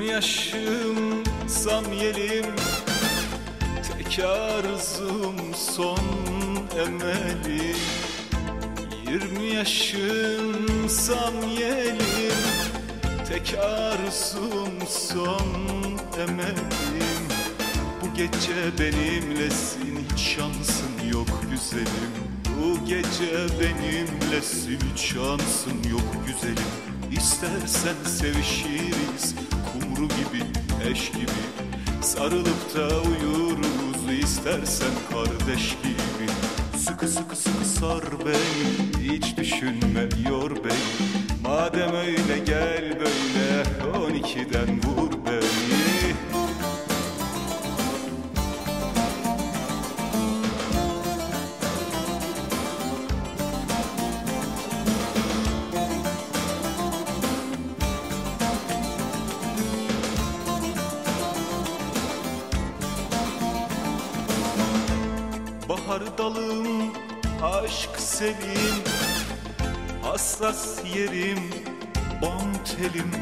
yaşım? Sam yelim Tek arzum son emelim. Yirmi yaşım sam yelim Tek arzum son emelim. Bu gece benimlesin hiç şansın yok güzelim Bu gece benimlesin şansın yok güzelim. İstersen sevişiriz kumru gibi eş gibi. Sarılıp da uyuruz istersen kardeş gibi. Sıkı sıkı sıkı sar beni hiç düşünme yor beni. Madem öyle gel Bahar dalım, aşk selim Hassas yerim, telim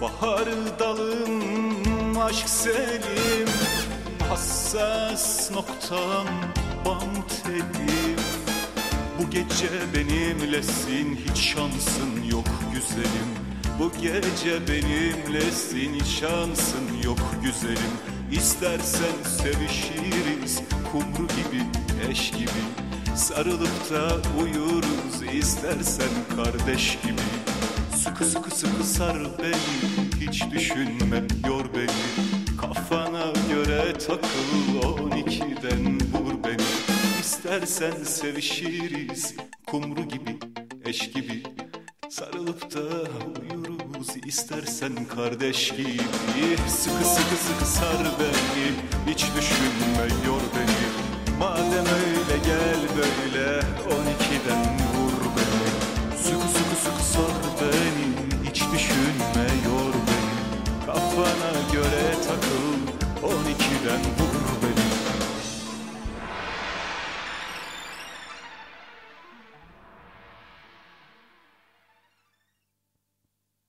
Bahar dalım, aşk selim Hassas noktam, bam Bu gece benimlesin, hiç şansın yok güzelim Bu gece benimlesin, şansın yok güzelim. İstersen sevişiriz kumru gibi eş gibi. Sarılıp da uyuruz istersen kardeş gibi. Sıkı sıkı sıkı sar beni hiç düşünme yor beni. Kafana göre takıl on ikiden vur beni. İstersen sevişiriz kumru gibi eş gibi. Sarılıp da uyuruz Buz istersen kardeş gibi. Sıkı sıkı sıkı sar beni. Hiç düşünme yor beni. Madem öyle gel böyle on ikiden vur beni. Sıkı sıkı sıkı sar beni. Hiç düşünme yor beni. Kafana göre takıl on ikiden vur.